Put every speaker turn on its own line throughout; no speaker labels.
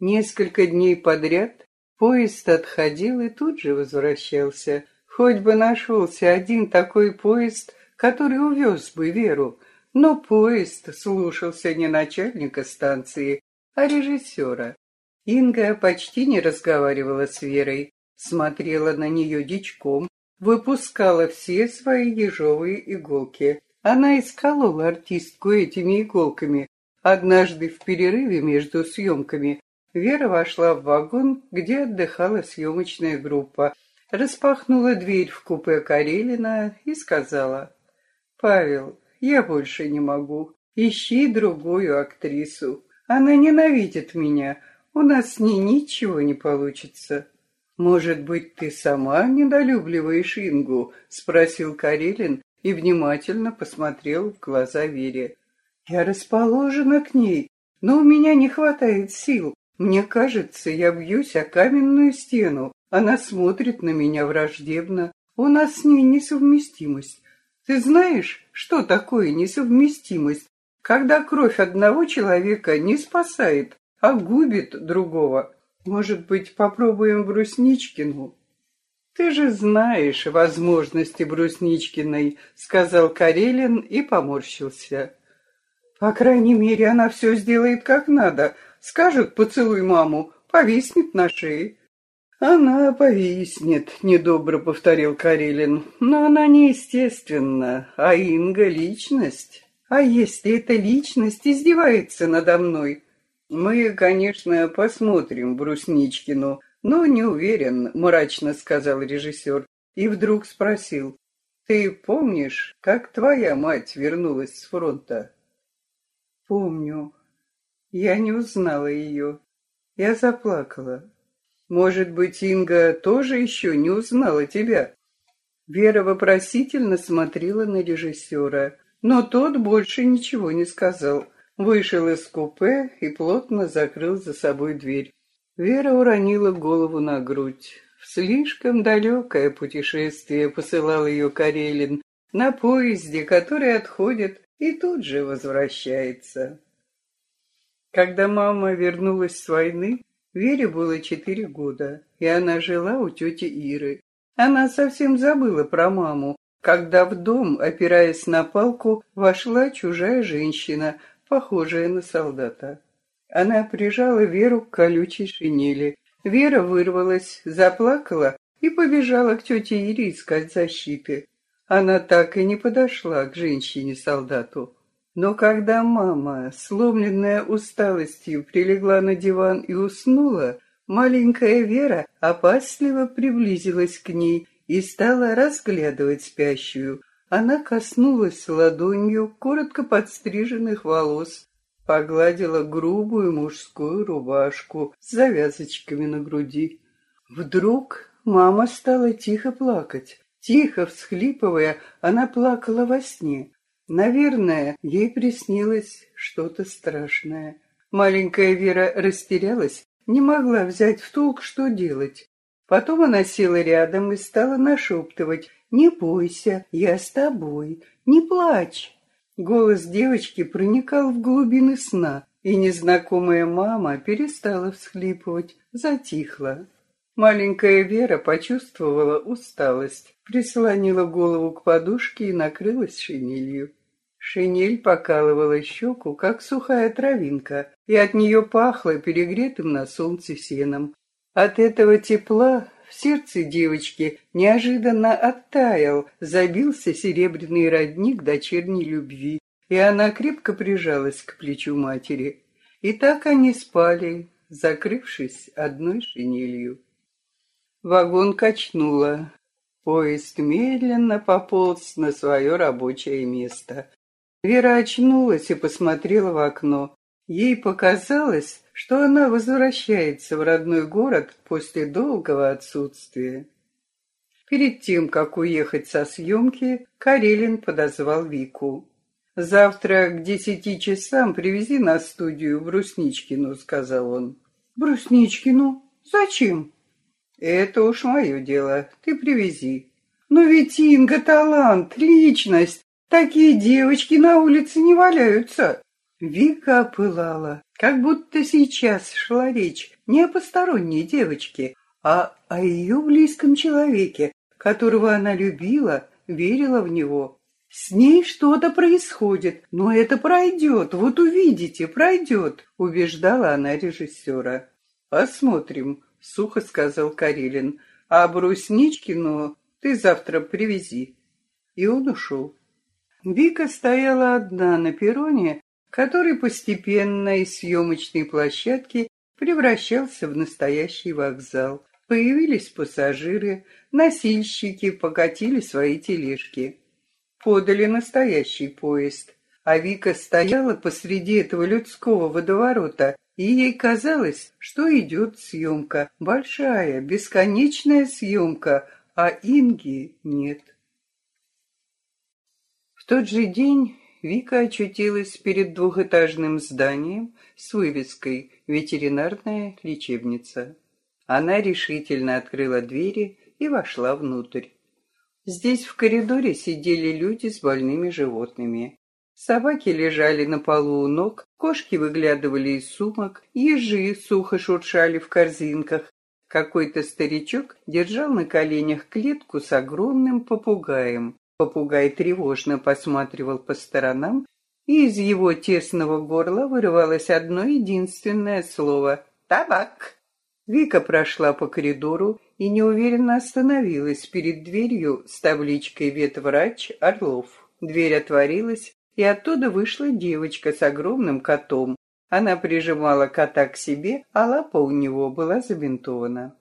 Несколько дней подряд поезд отходил и тут же возвращался. Хоть бы нашелся один такой поезд, который увез бы Веру, но поезд слушался не начальника станции, а режиссера. Инга почти не разговаривала с Верой, смотрела на нее дичком, выпускала все свои ежовые иголки. Она исколола артистку этими иголками. Однажды в перерыве между съемками Вера вошла в вагон, где отдыхала съемочная группа, распахнула дверь в купе Карелина и сказала, «Павел, я больше не могу. Ищи другую актрису. Она ненавидит меня. У нас с ней ничего не получится». «Может быть, ты сама недолюбливаешь Ингу?» — спросил Карелин и внимательно посмотрел в глаза Вере. «Я расположена к ней, но у меня не хватает сил. Мне кажется, я бьюсь о каменную стену. Она смотрит на меня враждебно. У нас с ней несовместимость. Ты знаешь, что такое несовместимость? Когда кровь одного человека не спасает, а губит другого. Может быть, попробуем Брусничкину? Ты же знаешь возможности Брусничкиной, сказал Карелин и поморщился. По крайней мере, она все сделает как надо. Скажет «поцелуй маму», повиснет на шее. «Она повиснет», — недобро повторил Карелин. «Но она неестественна, а Инга — личность. А если эта личность издевается надо мной?» «Мы, конечно, посмотрим Брусничкину, но не уверен», — мрачно сказал режиссер. И вдруг спросил. «Ты помнишь, как твоя мать вернулась с фронта?» «Помню. Я не узнала ее. Я заплакала. Может быть, Инга тоже еще не узнала тебя?» Вера вопросительно смотрела на режиссера, но тот больше ничего не сказал. Вышел из купе и плотно закрыл за собой дверь. Вера уронила голову на грудь. В слишком далекое путешествие посылал ее Карелин на поезде, который отходит и тут же возвращается. Когда мама вернулась с войны, Вере было четыре года, и она жила у тети Иры. Она совсем забыла про маму, когда в дом, опираясь на палку, вошла чужая женщина, похожая на солдата. Она прижала Веру к колючей шинели. Вера вырвалась, заплакала и побежала к тете Ире искать защиты. Она так и не подошла к женщине-солдату. Но когда мама, сломленная усталостью, прилегла на диван и уснула, маленькая Вера опасливо приблизилась к ней и стала разглядывать спящую. Она коснулась ладонью коротко подстриженных волос, погладила грубую мужскую рубашку с завязочками на груди. Вдруг мама стала тихо плакать. Тихо всхлипывая, она плакала во сне. Наверное, ей приснилось что-то страшное. Маленькая Вера растерялась, не могла взять в толк, что делать. Потом она села рядом и стала нашептывать «Не бойся, я с тобой, не плачь». Голос девочки проникал в глубины сна, и незнакомая мама перестала всхлипывать, затихла. Маленькая Вера почувствовала усталость, прислонила голову к подушке и накрылась шинелью. Шинель покалывала щеку, как сухая травинка, и от нее пахло перегретым на солнце сеном. От этого тепла в сердце девочки неожиданно оттаял, забился серебряный родник дочерней любви, и она крепко прижалась к плечу матери. И так они спали, закрывшись одной шинелью. Вагон качнуло. Поезд медленно пополз на свое рабочее место. Вера очнулась и посмотрела в окно. Ей показалось, что она возвращается в родной город после долгого отсутствия. Перед тем, как уехать со съемки, Карелин подозвал Вику. «Завтра к десяти часам привези на студию Брусничкину», — сказал он. «Брусничкину? Зачем?» «Это уж мое дело. Ты привези». «Но ведь Инга талант, личность. Такие девочки на улице не валяются. Вика опылала. Как будто сейчас шла речь не о посторонней девочке, а о ее близком человеке, которого она любила, верила в него. С ней что-то происходит, но это пройдет, вот увидите, пройдет, убеждала она режиссера. Посмотрим, сухо сказал Карелин. А Брусничкину ты завтра привези. И он ушел. Вика стояла одна на перроне, который постепенно из съемочной площадки превращался в настоящий вокзал. Появились пассажиры, носильщики покатили свои тележки. Подали настоящий поезд, а Вика стояла посреди этого людского водоворота, и ей казалось, что идет съемка, большая, бесконечная съемка, а Инги нет. Тот же день Вика очутилась перед двухэтажным зданием с вывеской «Ветеринарная лечебница». Она решительно открыла двери и вошла внутрь. Здесь в коридоре сидели люди с больными животными. Собаки лежали на полу у ног, кошки выглядывали из сумок, ежи сухо шуршали в корзинках. Какой-то старичок держал на коленях клетку с огромным попугаем. Попугай тревожно посматривал по сторонам, и из его тесного горла вырывалось одно единственное слово «Табак». Вика прошла по коридору и неуверенно остановилась перед дверью с табличкой «Ветврач Орлов». Дверь отворилась, и оттуда вышла девочка с огромным котом. Она прижимала кота к себе, а лапа у него была забинтована.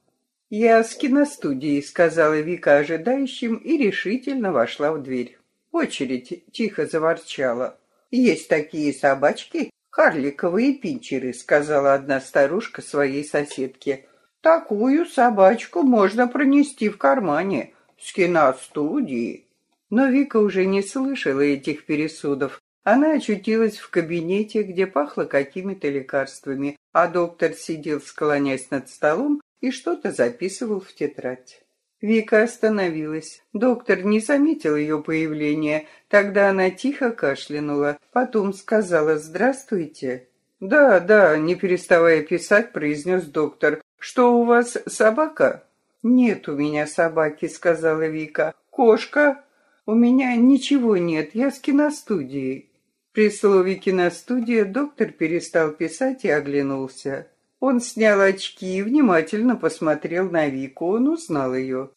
«Я с киностудии», — сказала Вика ожидающим и решительно вошла в дверь. Очередь тихо заворчала. «Есть такие собачки, «Карликовые пинчеры», — сказала одна старушка своей соседке. «Такую собачку можно пронести в кармане с киностудии». Но Вика уже не слышала этих пересудов. Она очутилась в кабинете, где пахло какими-то лекарствами, а доктор сидел, склонясь над столом, и что-то записывал в тетрадь. Вика остановилась. Доктор не заметил ее появления. Тогда она тихо кашлянула. Потом сказала «Здравствуйте». «Да, да», не переставая писать, произнес доктор. «Что у вас, собака?» «Нет у меня собаки», — сказала Вика. «Кошка?» «У меня ничего нет, я с киностудией». При слове «киностудия» доктор перестал писать и оглянулся. Он снял очки и внимательно посмотрел на Вику. Он узнал ее.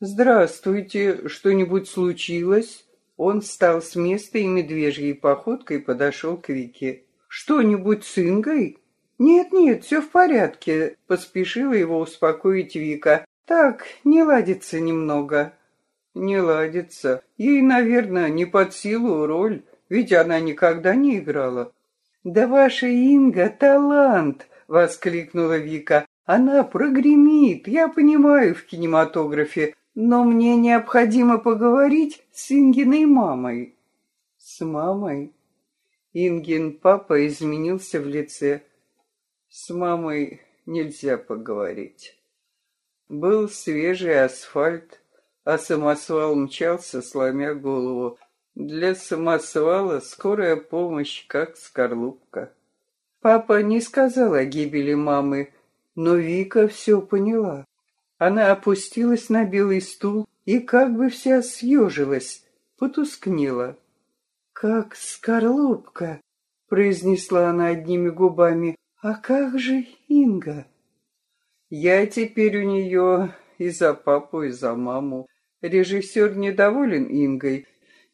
«Здравствуйте, что-нибудь случилось?» Он встал с места и медвежьей походкой подошел к Вике. «Что-нибудь с Ингой?» «Нет-нет, все в порядке», — поспешила его успокоить Вика. «Так, не ладится немного». «Не ладится. Ей, наверное, не под силу роль, ведь она никогда не играла». «Да ваша Инга — талант!» Воскликнула Вика. Она прогремит, я понимаю в кинематографе, но мне необходимо поговорить с Ингиной мамой. С мамой? Ингин папа изменился в лице. С мамой нельзя поговорить. Был свежий асфальт, а самосвал мчался, сломя голову. Для самосвала скорая помощь, как скорлупка. Папа не сказал о гибели мамы, но Вика все поняла. Она опустилась на белый стул и как бы вся съежилась, потускнела. «Как скорлупка!» — произнесла она одними губами. «А как же Инга?» «Я теперь у нее и за папу, и за маму. Режиссер недоволен Ингой.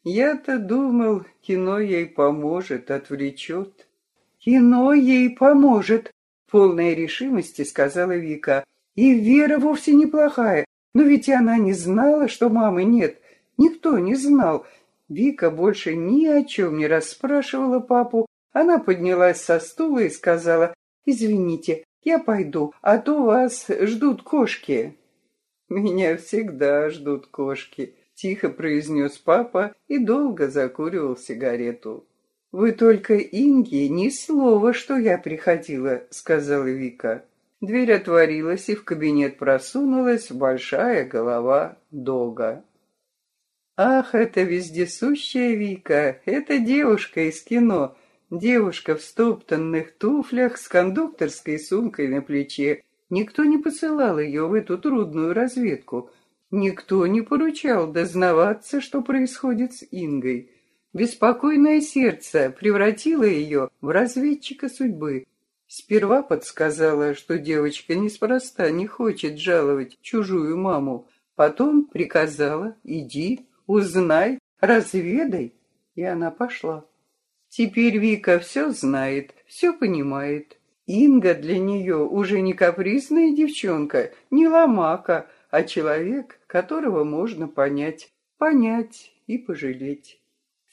Я-то думал, кино ей поможет, отвлечет». Кино ей поможет, полной решимости сказала Вика. И Вера вовсе неплохая, но ведь она не знала, что мамы нет. Никто не знал. Вика больше ни о чем не расспрашивала папу. Она поднялась со стула и сказала, «Извините, я пойду, а то вас ждут кошки». «Меня всегда ждут кошки», — тихо произнес папа и долго закуривал сигарету. «Вы только Инге ни слова, что я приходила», — сказала Вика. Дверь отворилась, и в кабинет просунулась большая голова Дога. «Ах, это вездесущая Вика, это девушка из кино. Девушка в стоптанных туфлях с кондукторской сумкой на плече. Никто не посылал ее в эту трудную разведку. Никто не поручал дознаваться, что происходит с Ингой. Беспокойное сердце превратило ее в разведчика судьбы. Сперва подсказала, что девочка неспроста не хочет жаловать чужую маму. Потом приказала «иди, узнай, разведай». И она пошла. Теперь Вика все знает, все понимает. Инга для нее уже не капризная девчонка, не ломака, а человек, которого можно понять, понять и пожалеть.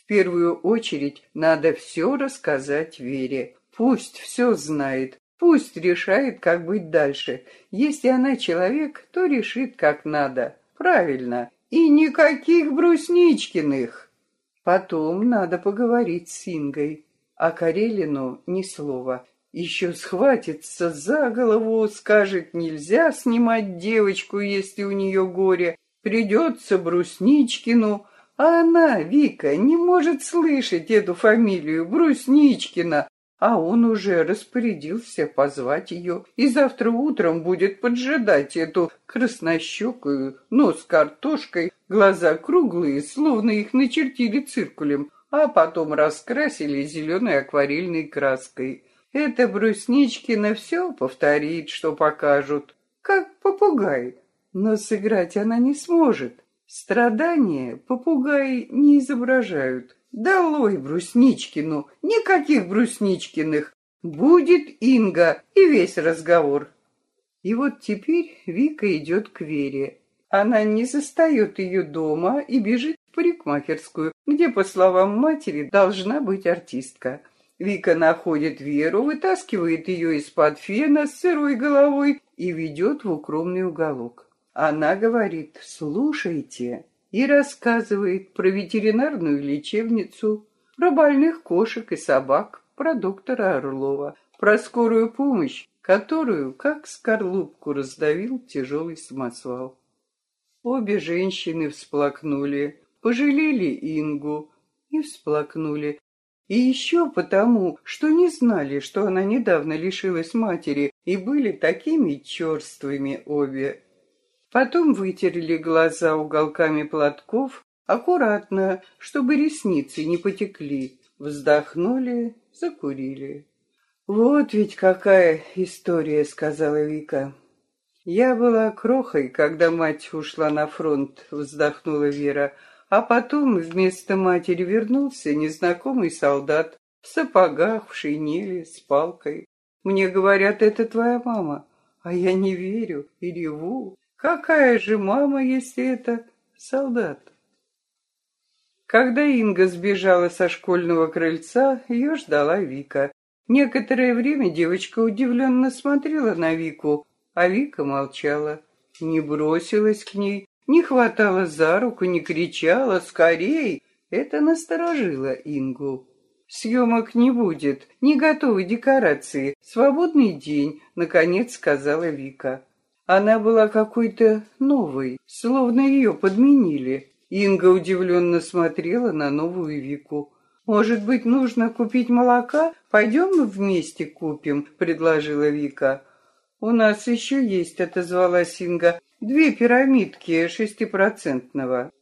В первую очередь надо все рассказать Вере. Пусть все знает, пусть решает, как быть дальше. Если она человек, то решит, как надо. Правильно. И никаких Брусничкиных. Потом надо поговорить с Ингой. А Карелину ни слова. Еще схватится за голову, скажет, нельзя снимать девочку, если у нее горе. Придется Брусничкину. А она, Вика, не может слышать эту фамилию Брусничкина. А он уже распорядился позвать ее, и завтра утром будет поджидать эту краснощекую, нос картошкой, глаза круглые, словно их начертили циркулем, а потом раскрасили зеленой акварельной краской. Это Брусничкина все повторит, что покажут, как попугай, но сыграть она не сможет. Страдания попугаи не изображают. Долой Брусничкину, никаких Брусничкиных. Будет Инга и весь разговор. И вот теперь Вика идет к Вере. Она не застает ее дома и бежит в парикмахерскую, где, по словам матери, должна быть артистка. Вика находит Веру, вытаскивает ее из-под фена с сырой головой и ведет в укромный уголок. Она говорит, слушайте, и рассказывает про ветеринарную лечебницу, про больных кошек и собак, про доктора Орлова, про скорую помощь, которую, как скорлупку, раздавил тяжелый самосвал. Обе женщины всплакнули, пожалели Ингу и всплакнули. И еще потому, что не знали, что она недавно лишилась матери, и были такими черствыми обе. Потом вытерли глаза уголками платков, аккуратно, чтобы ресницы не потекли. Вздохнули, закурили. «Вот ведь какая история», — сказала Вика. «Я была крохой, когда мать ушла на фронт», — вздохнула Вера. «А потом вместо матери вернулся незнакомый солдат в сапогах, в шинели, с палкой. Мне говорят, это твоя мама, а я не верю и реву. Какая же мама, если это солдат? Когда Инга сбежала со школьного крыльца, ее ждала Вика. Некоторое время девочка удивленно смотрела на Вику, а Вика молчала. Не бросилась к ней, не хватала за руку, не кричала «Скорей!» Это насторожило Ингу. «Съемок не будет, не готовы декорации, свободный день», — наконец сказала Вика. Она была какой-то новой, словно ее подменили. Инга удивленно смотрела на новую Вику. «Может быть, нужно купить молока? Пойдем вместе купим», — предложила Вика. «У нас еще есть», — отозвалась Инга, — «две пирамидки шестипроцентного».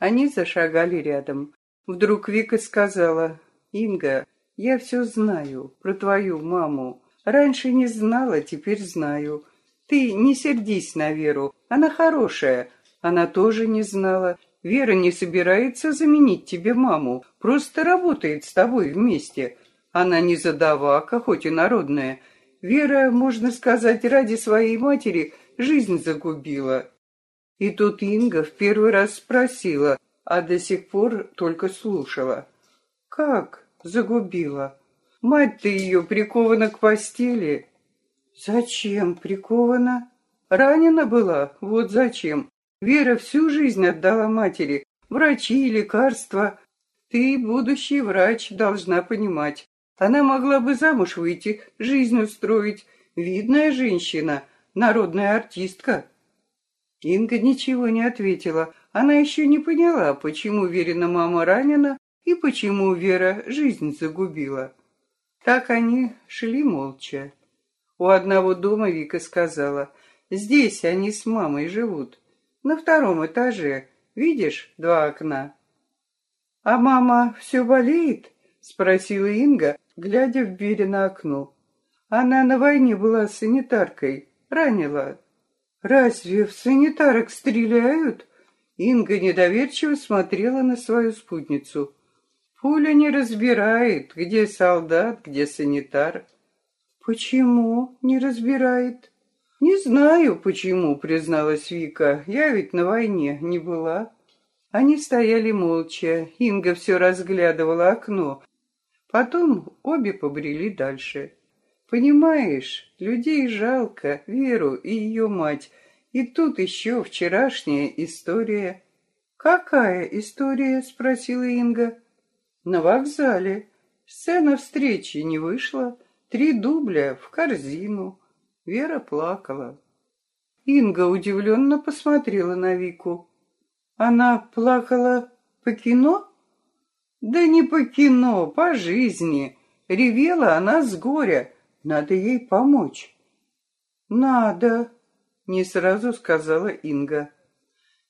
Они зашагали рядом. Вдруг Вика сказала, «Инга, я все знаю про твою маму. Раньше не знала, теперь знаю. Ты не сердись на Веру, она хорошая. Она тоже не знала. Вера не собирается заменить тебе маму, просто работает с тобой вместе. Она не задавака, хоть и народная. Вера, можно сказать, ради своей матери жизнь загубила. И тут Инга в первый раз спросила, а до сих пор только слушала. «Как загубила? Мать-то ее прикована к постели, Зачем прикована? Ранена была, вот зачем. Вера всю жизнь отдала матери. Врачи, лекарства. Ты, будущий врач, должна понимать. Она могла бы замуж выйти, жизнь устроить. Видная женщина, народная артистка. Инга ничего не ответила. Она еще не поняла, почему Верина мама ранена и почему Вера жизнь загубила. Так они шли молча. У одного дома Вика сказала, здесь они с мамой живут, на втором этаже, видишь, два окна. «А мама все болеет?» — спросила Инга, глядя в Вере окно. «Она на войне была санитаркой, ранила». «Разве в санитарок стреляют?» Инга недоверчиво смотрела на свою спутницу. Пуля не разбирает, где солдат, где санитар. Почему не разбирает? Не знаю, почему, призналась Вика. Я ведь на войне не была. Они стояли молча. Инга все разглядывала окно. Потом обе побрели дальше. Понимаешь, людей жалко, Веру и ее мать. И тут еще вчерашняя история. «Какая история?» — спросила Инга. На вокзале. Сцена встречи не вышла. Три дубля в корзину. Вера плакала. Инга удивленно посмотрела на Вику. Она плакала по кино? Да не по кино, по жизни. Ревела она с горя. Надо ей помочь. Надо, не сразу сказала Инга.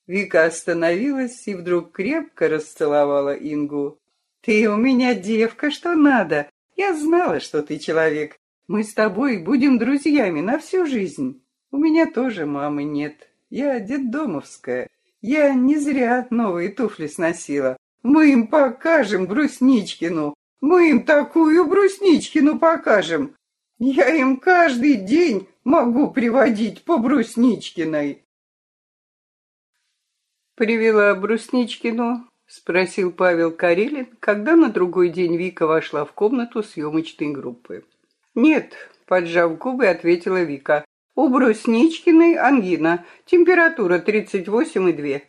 Вика остановилась и вдруг крепко расцеловала Ингу. Ты у меня девка, что надо. Я знала, что ты человек. Мы с тобой будем друзьями на всю жизнь. У меня тоже мамы нет. Я детдомовская. Я не зря новые туфли сносила. Мы им покажем Брусничкину. Мы им такую Брусничкину покажем. Я им каждый день могу приводить по Брусничкиной. Привела Брусничкину — спросил Павел Карелин, когда на другой день Вика вошла в комнату съемочной группы. «Нет», — поджав губы, ответила Вика. «У Брусничкиной ангина, температура 38,2».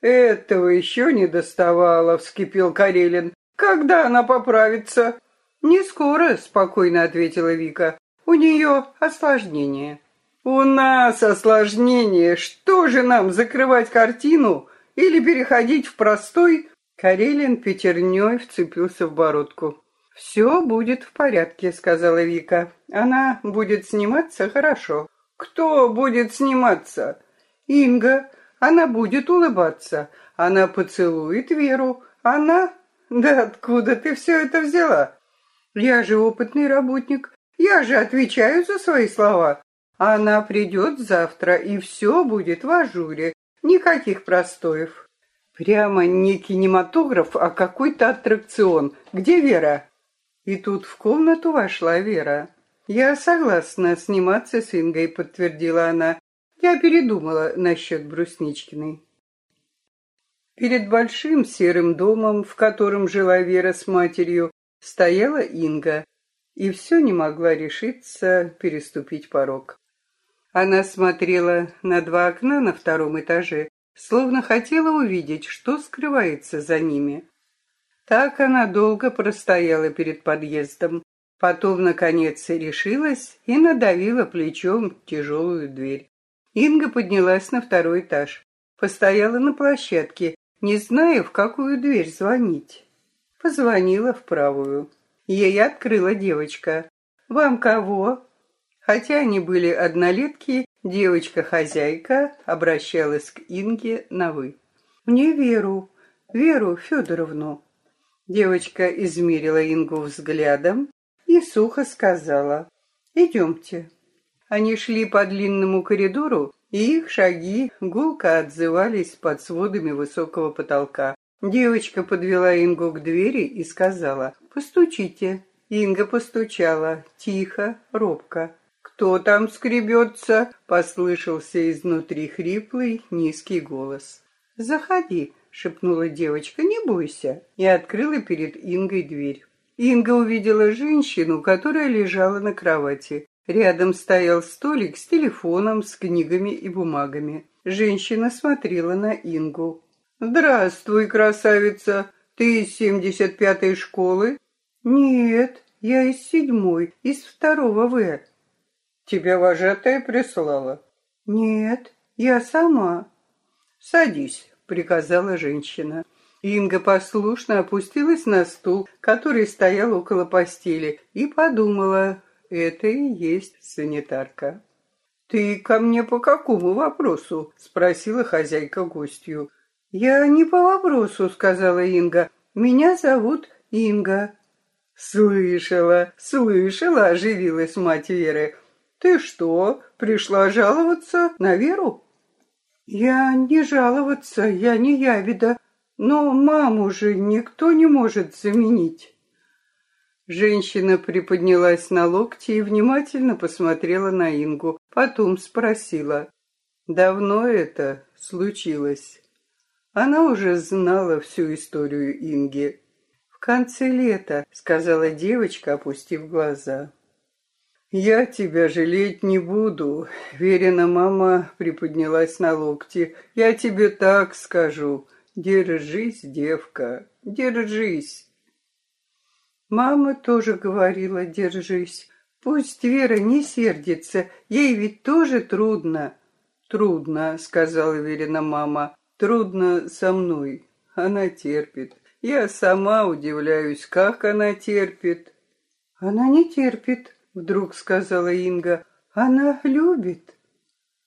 «Этого еще не доставало», — вскипел Карелин. «Когда она поправится?» «Не скоро», — спокойно ответила Вика. «У нее осложнение». «У нас осложнение. Что же нам, закрывать картину?» или переходить в простой, Карелин пятерней вцепился в бородку. «Все будет в порядке», — сказала Вика. «Она будет сниматься хорошо». «Кто будет сниматься?» «Инга. Она будет улыбаться. Она поцелует Веру. Она...» «Да откуда ты все это взяла?» «Я же опытный работник. Я же отвечаю за свои слова. Она придет завтра, и все будет в ажуре. Никаких простоев. Прямо не кинематограф, а какой-то аттракцион. Где Вера? И тут в комнату вошла Вера. Я согласна сниматься с Ингой, подтвердила она. Я передумала насчет Брусничкиной. Перед большим серым домом, в котором жила Вера с матерью, стояла Инга и все не могла решиться переступить порог. Она смотрела на два окна на втором этаже, словно хотела увидеть, что скрывается за ними. Так она долго простояла перед подъездом, потом, наконец, решилась и надавила плечом тяжелую дверь. Инга поднялась на второй этаж, постояла на площадке, не зная, в какую дверь звонить. Позвонила в правую. Ей открыла девочка. «Вам кого?» Хотя они были однолетки, девочка-хозяйка обращалась к Инге на «вы». «Мне Веру, Веру Федоровну». Девочка измерила Ингу взглядом и сухо сказала «Идемте». Они шли по длинному коридору, и их шаги гулко отзывались под сводами высокого потолка. Девочка подвела Ингу к двери и сказала «Постучите». Инга постучала, тихо, робко. «Кто там скребется?» — послышался изнутри хриплый, низкий голос. «Заходи», — шепнула девочка, — «не бойся», и открыла перед Ингой дверь. Инга увидела женщину, которая лежала на кровати. Рядом стоял столик с телефоном, с книгами и бумагами. Женщина смотрела на Ингу. «Здравствуй, красавица! Ты из семьдесят пятой школы?» «Нет, я из седьмой, из второго В. Тебя вожатая прислала? Нет, я сама. Садись, приказала женщина. Инга послушно опустилась на стул, который стоял около постели, и подумала, это и есть санитарка. «Ты ко мне по какому вопросу?» — спросила хозяйка гостью. «Я не по вопросу», — сказала Инга. «Меня зовут Инга». «Слышала, слышала», — оживилась мать Веры. «Ты что, пришла жаловаться на Веру?» «Я не жаловаться, я не ябеда, но маму же никто не может заменить». Женщина приподнялась на локти и внимательно посмотрела на Ингу, потом спросила, «Давно это случилось?» Она уже знала всю историю Инги. «В конце лета», — сказала девочка, опустив глаза. «Я тебя жалеть не буду», — Верина мама приподнялась на локти. «Я тебе так скажу. Держись, девка, держись». Мама тоже говорила «держись». Пусть Вера не сердится, ей ведь тоже трудно. Трудно, сказала Верина мама. Трудно со мной. Она терпит. Я сама удивляюсь, как она терпит. Она не терпит, вдруг сказала Инга. Она любит.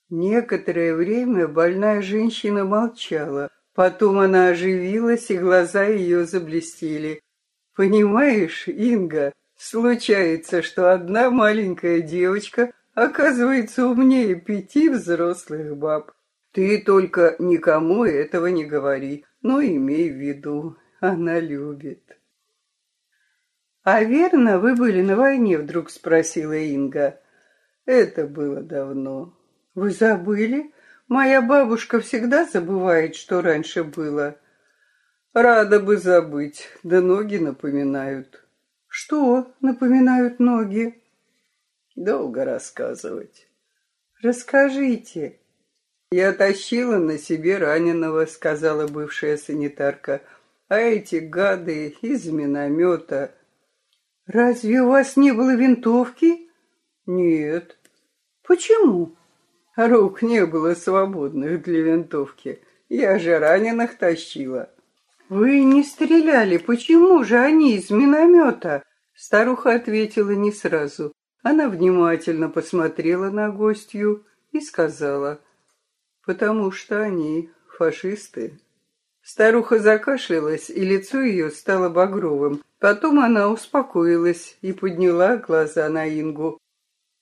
Некоторое время больная женщина молчала. Потом она оживилась, и глаза ее заблестели. Понимаешь, Инга, случается, что одна маленькая девочка оказывается умнее пяти взрослых баб. Ты только никому этого не говори, но имей в виду, она любит. «А верно, вы были на войне?» — вдруг спросила Инга. «Это было давно». «Вы забыли? Моя бабушка всегда забывает, что раньше было». Рада бы забыть, да ноги напоминают. Что напоминают ноги? Долго рассказывать. Расскажите. Я тащила на себе раненого, сказала бывшая санитарка. А эти гады из миномета. Разве у вас не было винтовки? Нет. Почему? Рук не было свободных для винтовки. Я же раненых тащила. «Вы не стреляли, почему же они из миномета?» Старуха ответила не сразу. Она внимательно посмотрела на гостью и сказала, «Потому что они фашисты». Старуха закашлялась, и лицо ее стало багровым. Потом она успокоилась и подняла глаза на Ингу.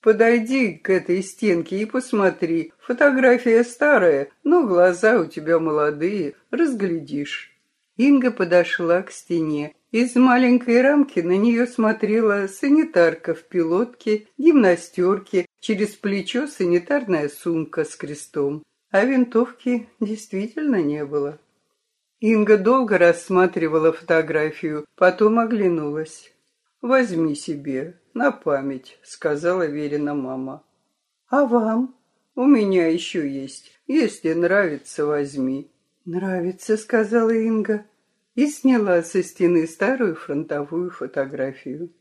«Подойди к этой стенке и посмотри. Фотография старая, но глаза у тебя молодые, разглядишь». Инга подошла к стене. Из маленькой рамки на нее смотрела санитарка в пилотке, гимнастерке, через плечо санитарная сумка с крестом. А винтовки действительно не было. Инга долго рассматривала фотографию, потом оглянулась. «Возьми себе, на память», — сказала Верина мама. «А вам?» «У меня еще есть. Если нравится, возьми». «Нравится», — сказала Инга и сняла со стены старую фронтовую фотографию.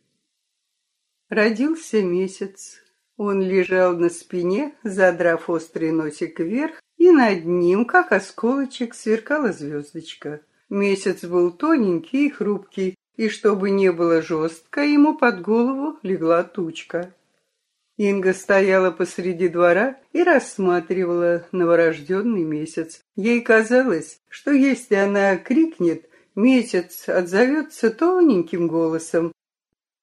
Родился месяц. Он лежал на спине, задрав острый носик вверх, и над ним, как осколочек, сверкала звездочка. Месяц был тоненький и хрупкий, и чтобы не было жестко, ему под голову легла тучка. Инга стояла посреди двора и рассматривала новорожденный месяц. Ей казалось, что если она крикнет, месяц отзовется тоненьким голосом.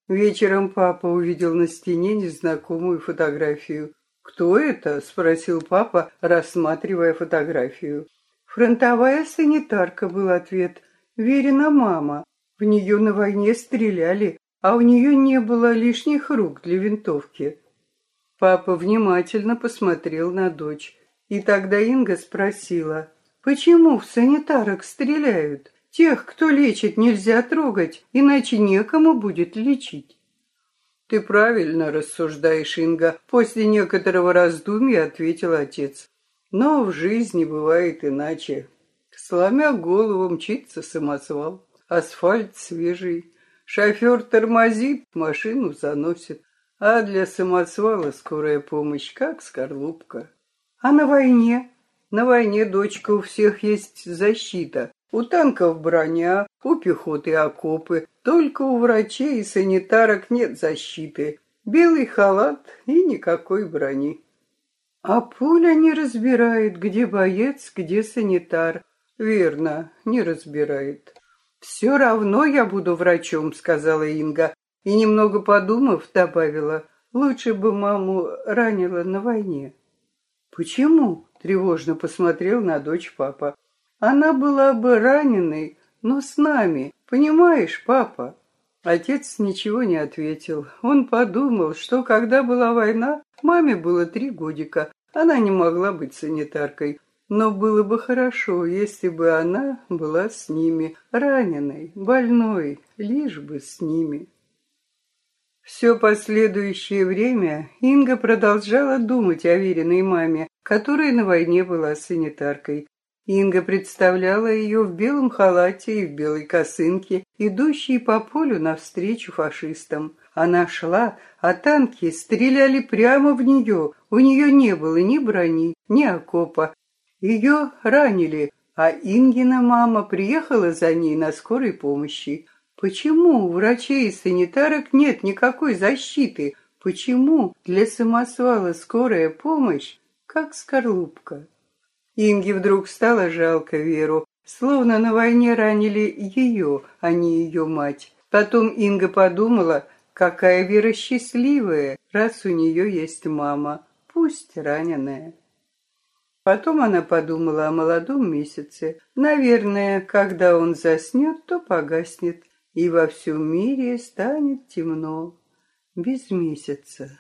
Вечером папа увидел на стене незнакомую фотографию. «Кто это?» — спросил папа, рассматривая фотографию. «Фронтовая санитарка» был ответ. «Верена мама. В нее на войне стреляли, а у нее не было лишних рук для винтовки». Папа внимательно посмотрел на дочь. И тогда Инга спросила, «Почему в санитарок стреляют? Тех, кто лечит, нельзя трогать, иначе некому будет лечить». «Ты правильно рассуждаешь, Инга», — после некоторого раздумья ответил отец. «Но в жизни бывает иначе. Сломя голову мчится самосвал, асфальт свежий, шофер тормозит, машину заносит, а для самосвала скорая помощь, как скорлупка. А на войне? На войне, дочка, у всех есть защита. У танков броня, у пехоты окопы, только у врачей и санитарок нет защиты. Белый халат и никакой брони. А пуля не разбирает, где боец, где санитар. Верно, не разбирает. Все равно я буду врачом, сказала Инга. И немного подумав, добавила, лучше бы маму ранила на войне. Почему? Тревожно посмотрел на дочь папа. Она была бы раненой, но с нами, понимаешь, папа? Отец ничего не ответил. Он подумал, что когда была война, маме было три годика. Она не могла быть санитаркой. Но было бы хорошо, если бы она была с ними, раненой, больной, лишь бы с ними. Все последующее время Инга продолжала думать о веренной маме, которая на войне была санитаркой. Инга представляла ее в белом халате и в белой косынке, идущей по полю навстречу фашистам. Она шла, а танки стреляли прямо в нее. У нее не было ни брони, ни окопа. Ее ранили, а Ингина мама приехала за ней на скорой помощи. Почему у врачей и санитарок нет никакой защиты? Почему для самосвала скорая помощь, как скорлупка? Инге вдруг стало жалко Веру, словно на войне ранили ее, а не ее мать. Потом Инга подумала, какая Вера счастливая, раз у нее есть мама, пусть раненая. Потом она подумала о молодом месяце. Наверное, когда он заснет, то погаснет, и во всем мире станет темно без месяца.